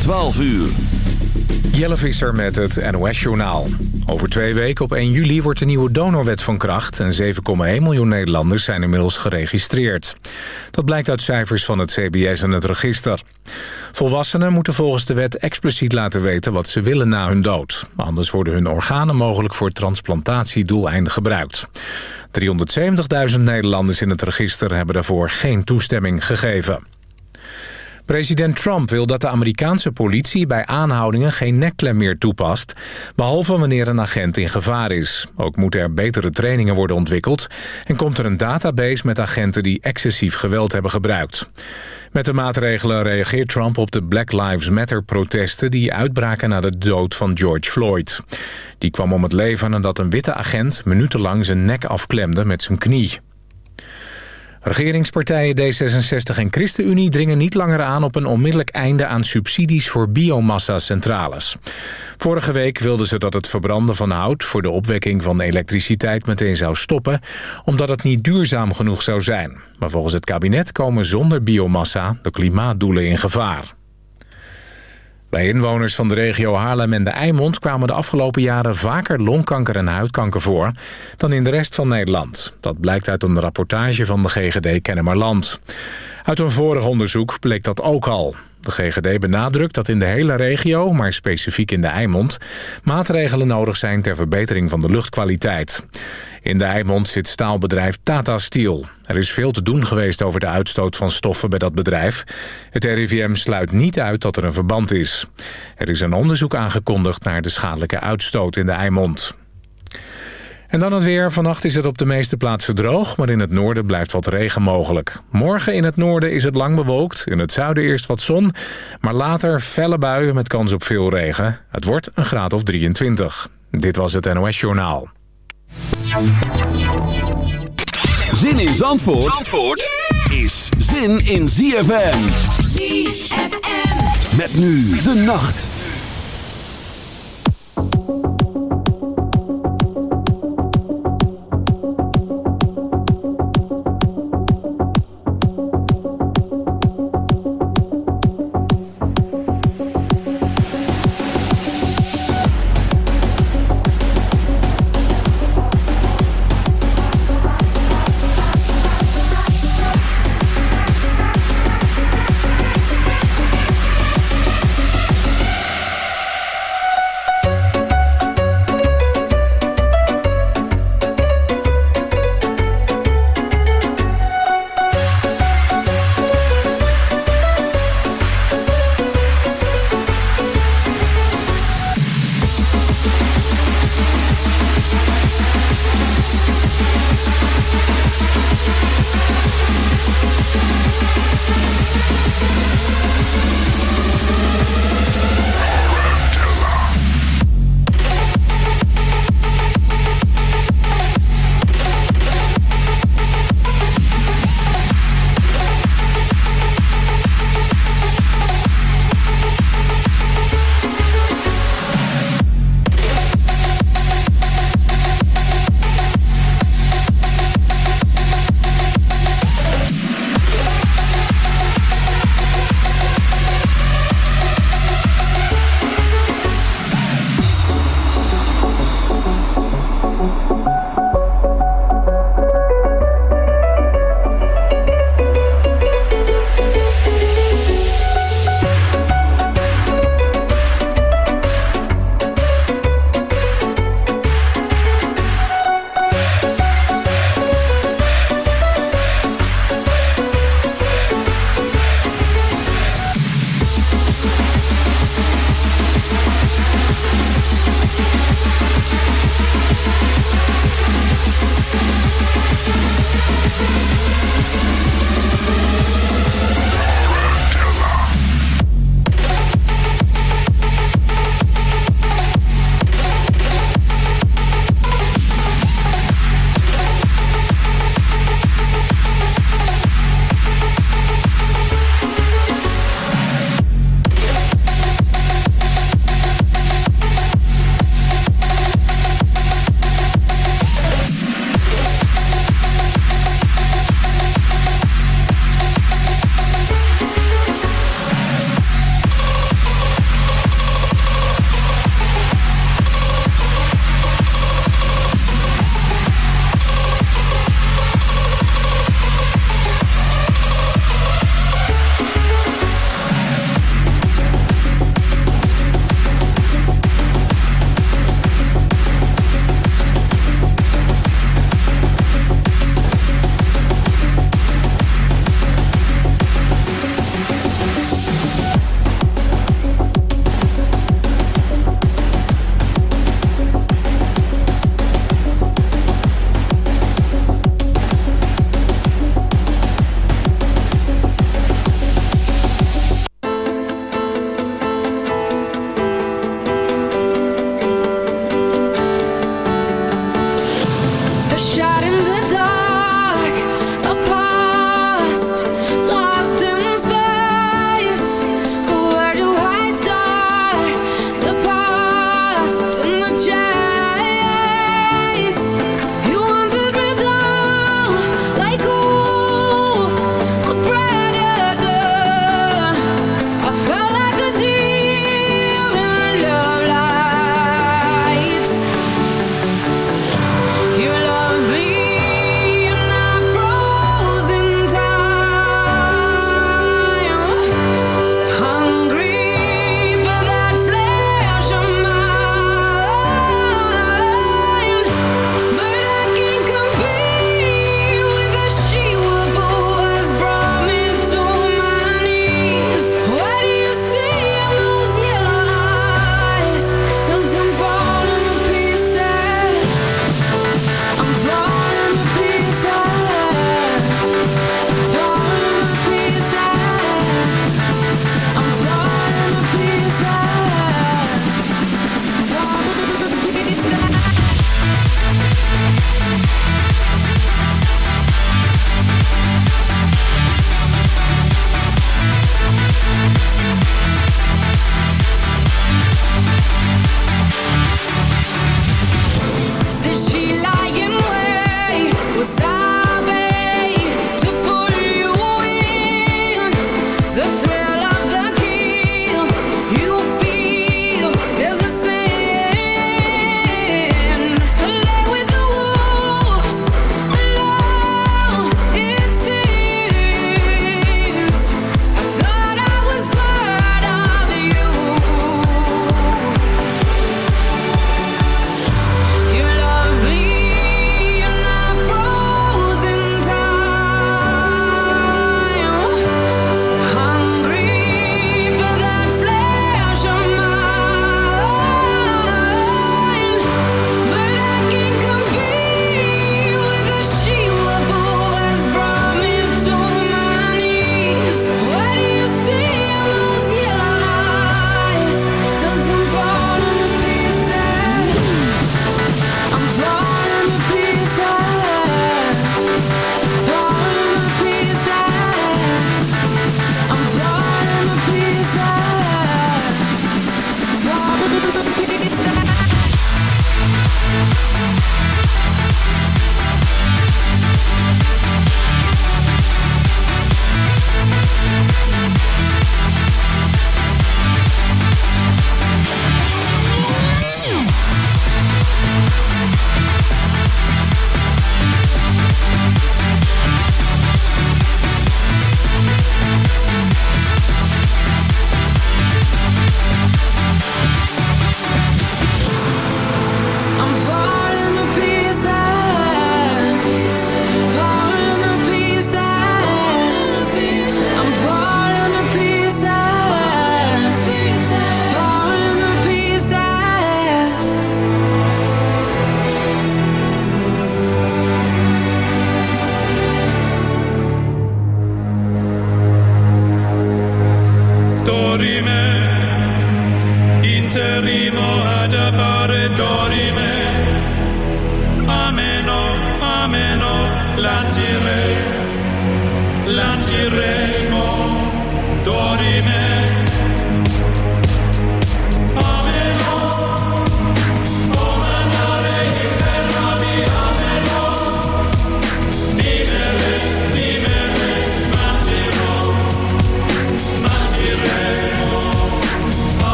12 uur. Jelle Visser met het NOS-journaal. Over twee weken op 1 juli wordt de nieuwe donorwet van kracht... en 7,1 miljoen Nederlanders zijn inmiddels geregistreerd. Dat blijkt uit cijfers van het CBS en het register. Volwassenen moeten volgens de wet expliciet laten weten wat ze willen na hun dood. Anders worden hun organen mogelijk voor transplantatiedoeleinden gebruikt. 370.000 Nederlanders in het register hebben daarvoor geen toestemming gegeven. President Trump wil dat de Amerikaanse politie bij aanhoudingen geen nekklem meer toepast, behalve wanneer een agent in gevaar is. Ook moeten er betere trainingen worden ontwikkeld en komt er een database met agenten die excessief geweld hebben gebruikt. Met de maatregelen reageert Trump op de Black Lives Matter-protesten... die uitbraken na de dood van George Floyd. Die kwam om het leven nadat een witte agent minutenlang zijn nek afklemde met zijn knie. Regeringspartijen D66 en ChristenUnie dringen niet langer aan op een onmiddellijk einde aan subsidies voor biomassa-centrales. Vorige week wilden ze dat het verbranden van hout voor de opwekking van elektriciteit meteen zou stoppen, omdat het niet duurzaam genoeg zou zijn. Maar volgens het kabinet komen zonder biomassa de klimaatdoelen in gevaar. Bij inwoners van de regio Haarlem en de Eimond kwamen de afgelopen jaren vaker longkanker en huidkanker voor dan in de rest van Nederland. Dat blijkt uit een rapportage van de GGD Kennemerland. Uit een vorig onderzoek bleek dat ook al. De GGD benadrukt dat in de hele regio, maar specifiek in de Eimond... maatregelen nodig zijn ter verbetering van de luchtkwaliteit. In de Eimond zit staalbedrijf Tata Steel. Er is veel te doen geweest over de uitstoot van stoffen bij dat bedrijf. Het RIVM sluit niet uit dat er een verband is. Er is een onderzoek aangekondigd naar de schadelijke uitstoot in de Eimond. En dan het weer. Vannacht is het op de meeste plaatsen droog, maar in het noorden blijft wat regen mogelijk. Morgen in het noorden is het lang bewolkt. In het zuiden eerst wat zon, maar later felle buien met kans op veel regen. Het wordt een graad of 23. Dit was het NOS Journaal. Zin in Zandvoort, Zandvoort is zin in ZFM. ZFM. Met nu de nacht.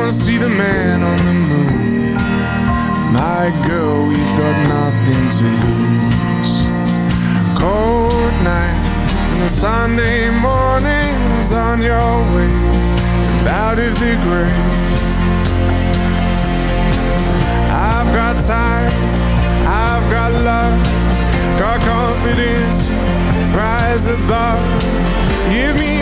And see the man on the moon. My girl, we've got nothing to lose. Cold nights and a Sunday mornings on your way out of the grave. I've got time, I've got love, got confidence, rise above. Give me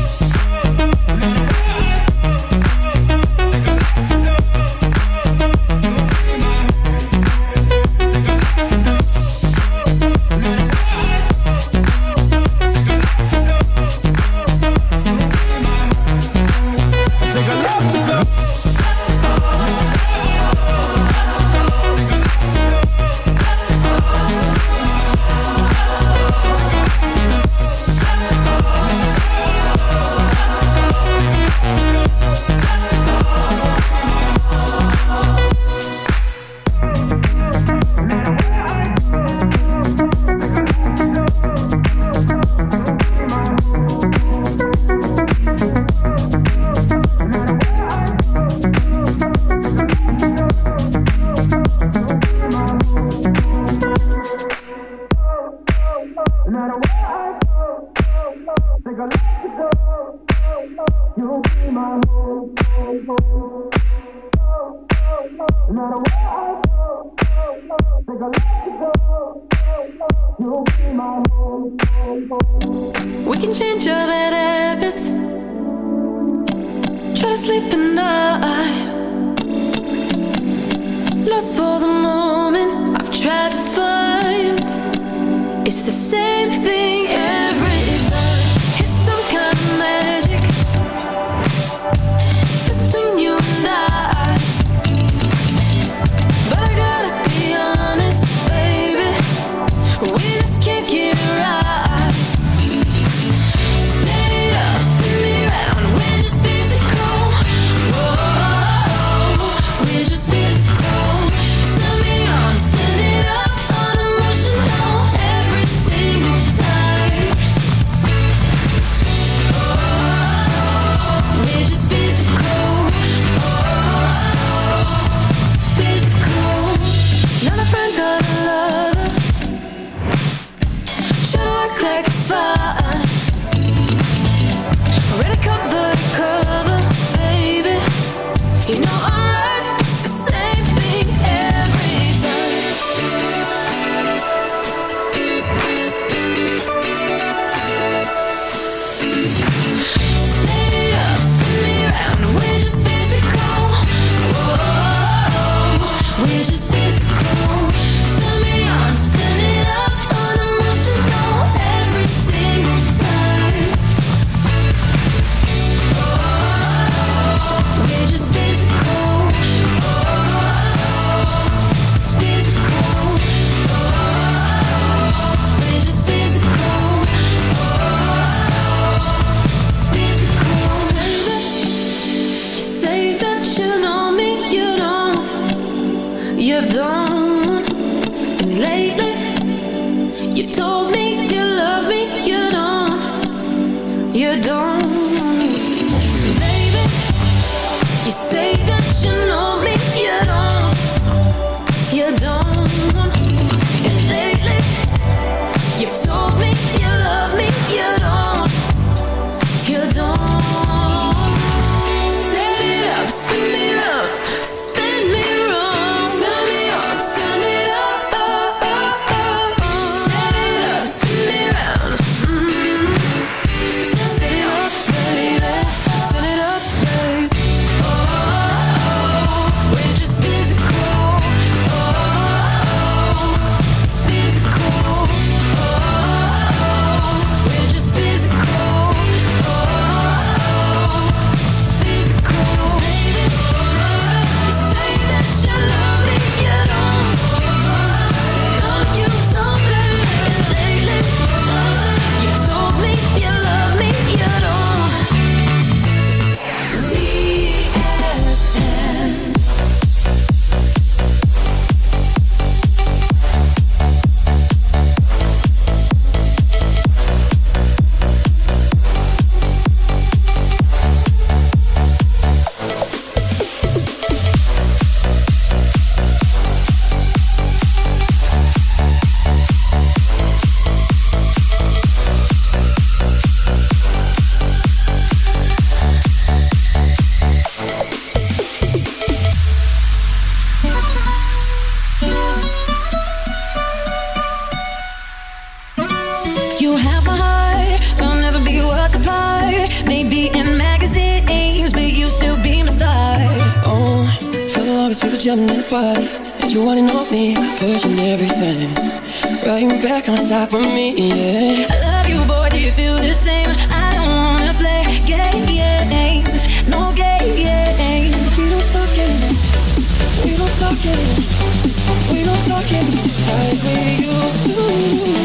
Like we used to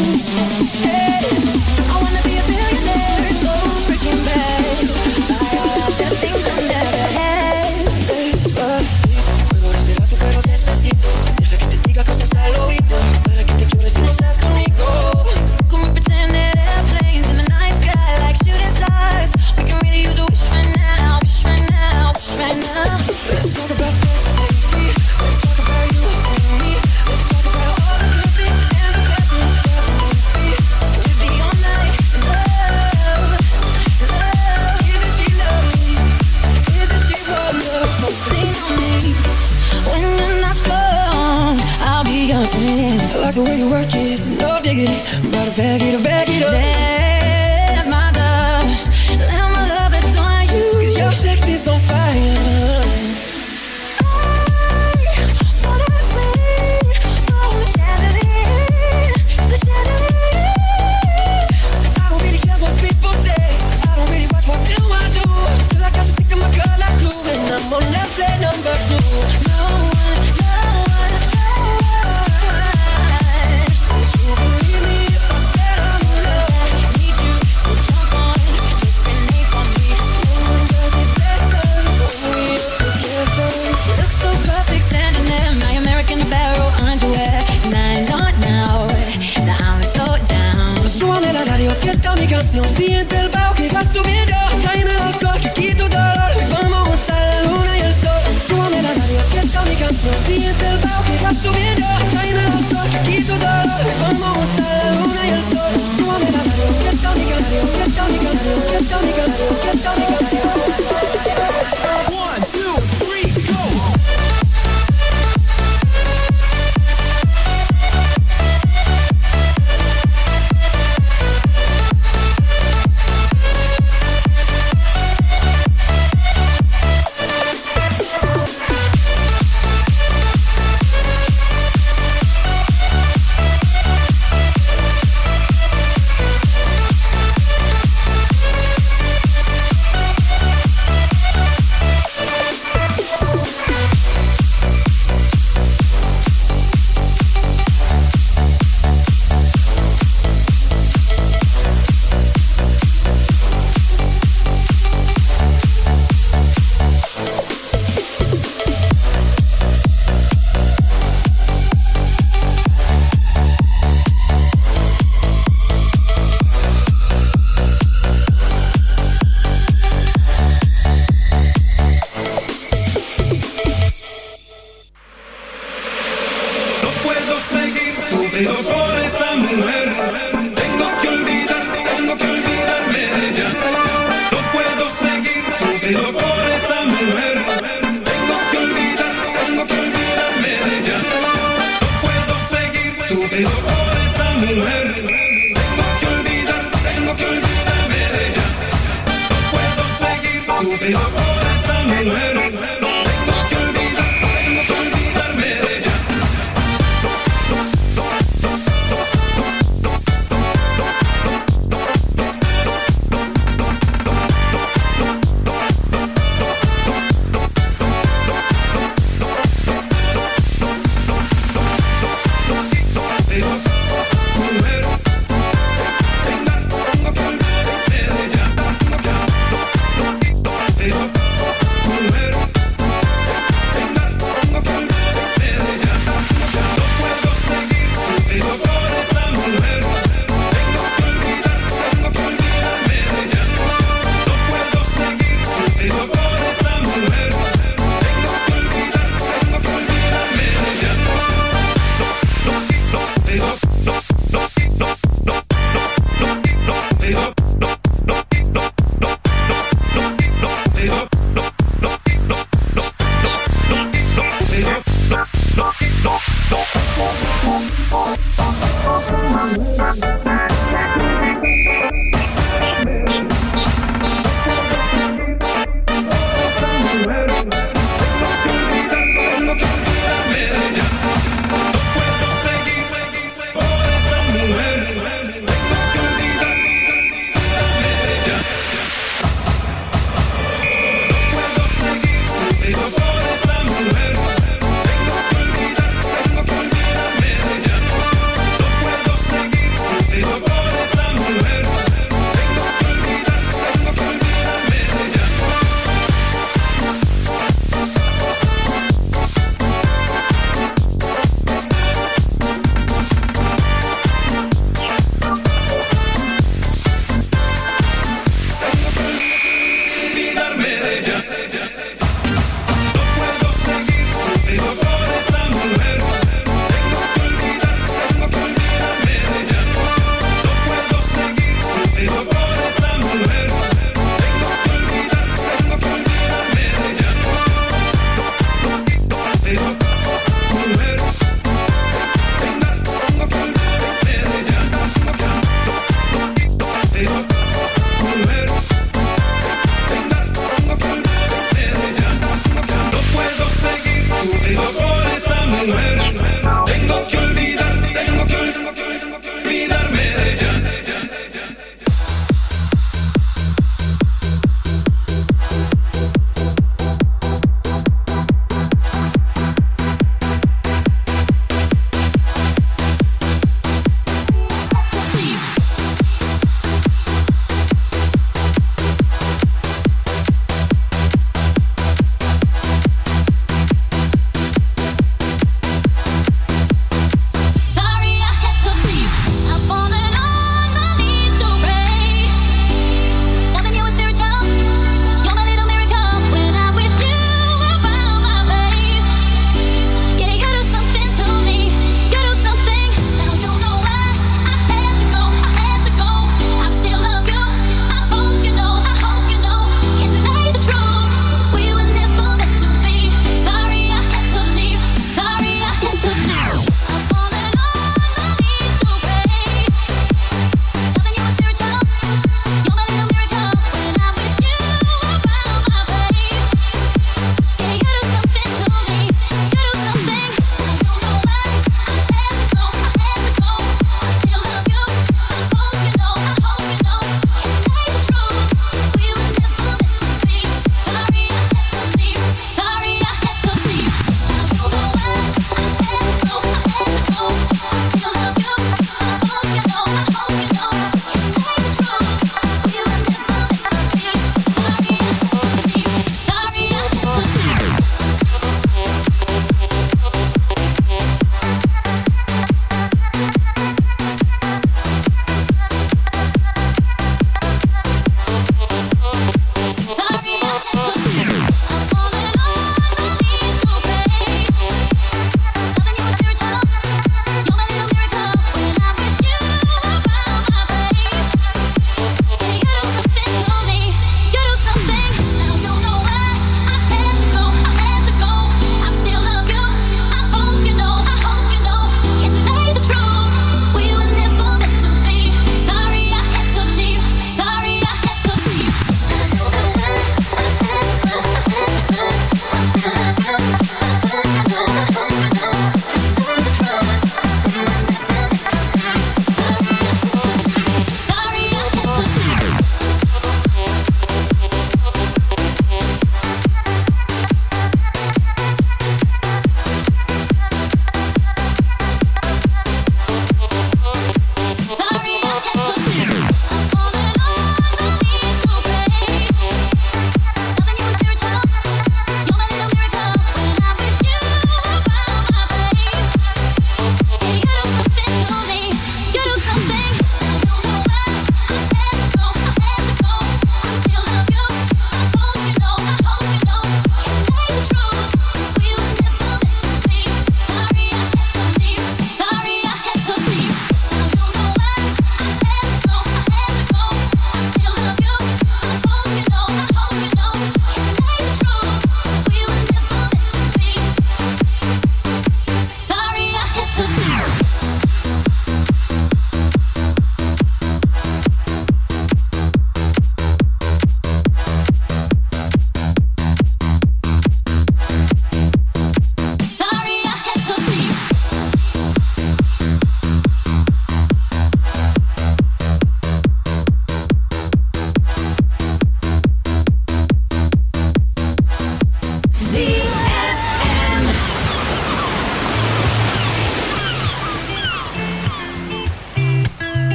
One, two, three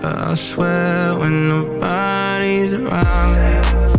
But I swear when nobody's around.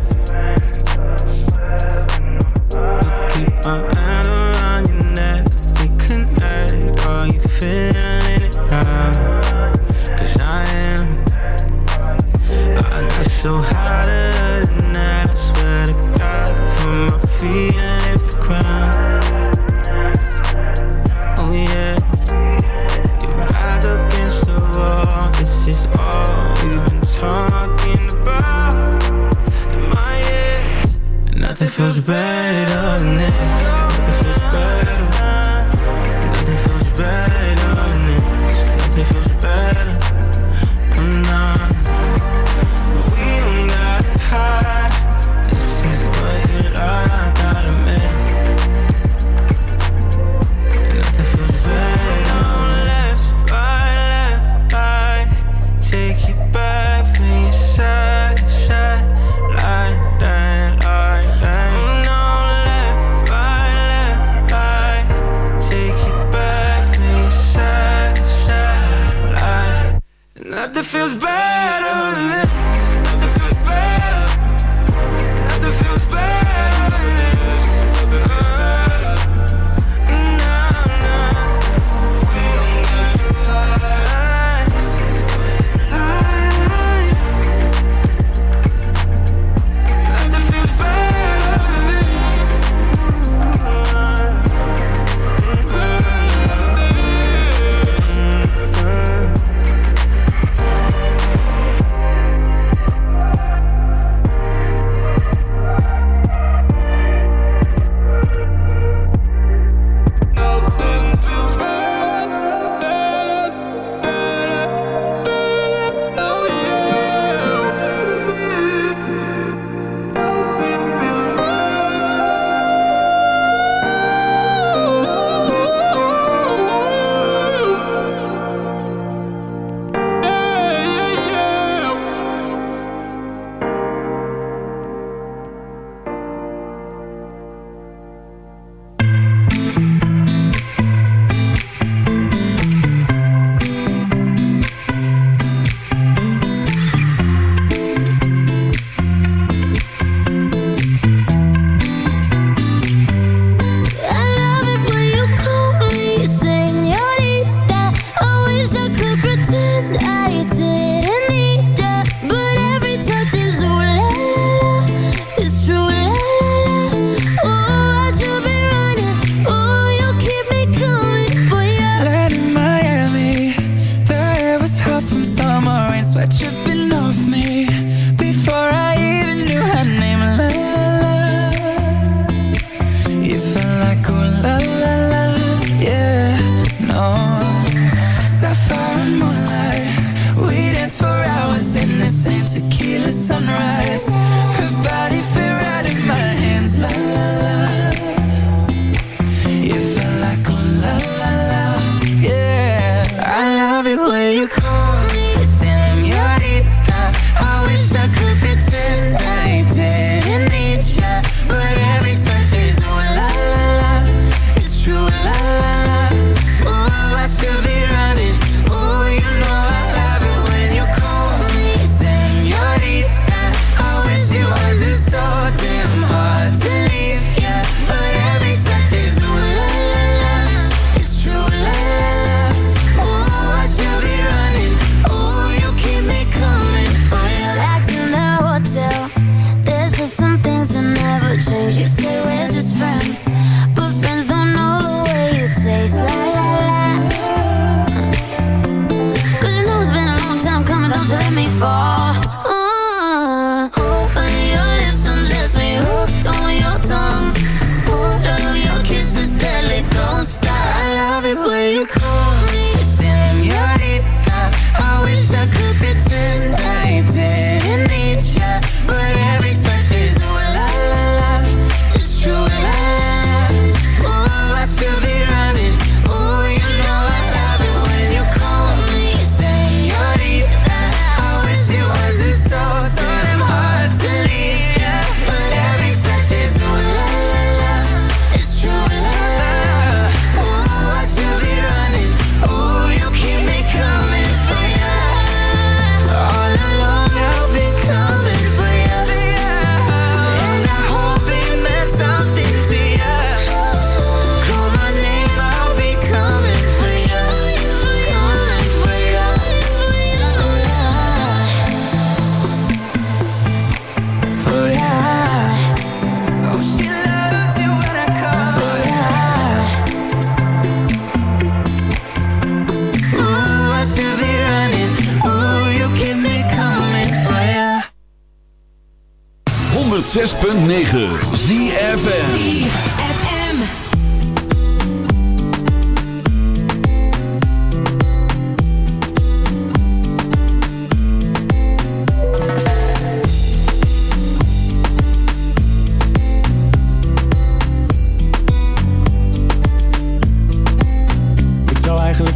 106.9 ZFN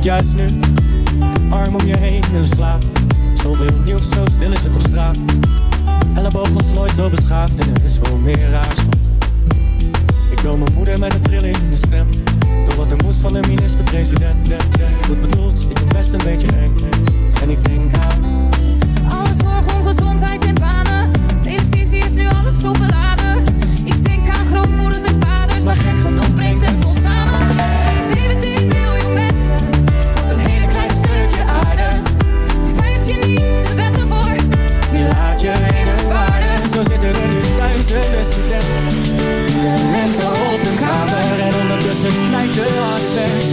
juist nu Arm om je heen willen slaap Zoveel nieuws, zo stil is het op straat. Elleboog was nooit zo beschaafd en er is veel meer raars. Ik wil mijn moeder met een trilling in de stem. Door wat er moest van de minister-president. Goed bedoeld, stiekem best een beetje eng. En ik denk aan Alle zorg om gezondheid en banen. Televisie is nu alles zo. Ik denk aan grootmoeders en vaders, maar gek genoeg brengt het ons samen. 17 miljoen mensen op een hele stukje aarde. Die schrijft je niet de wet ervoor. Die laat je in de hart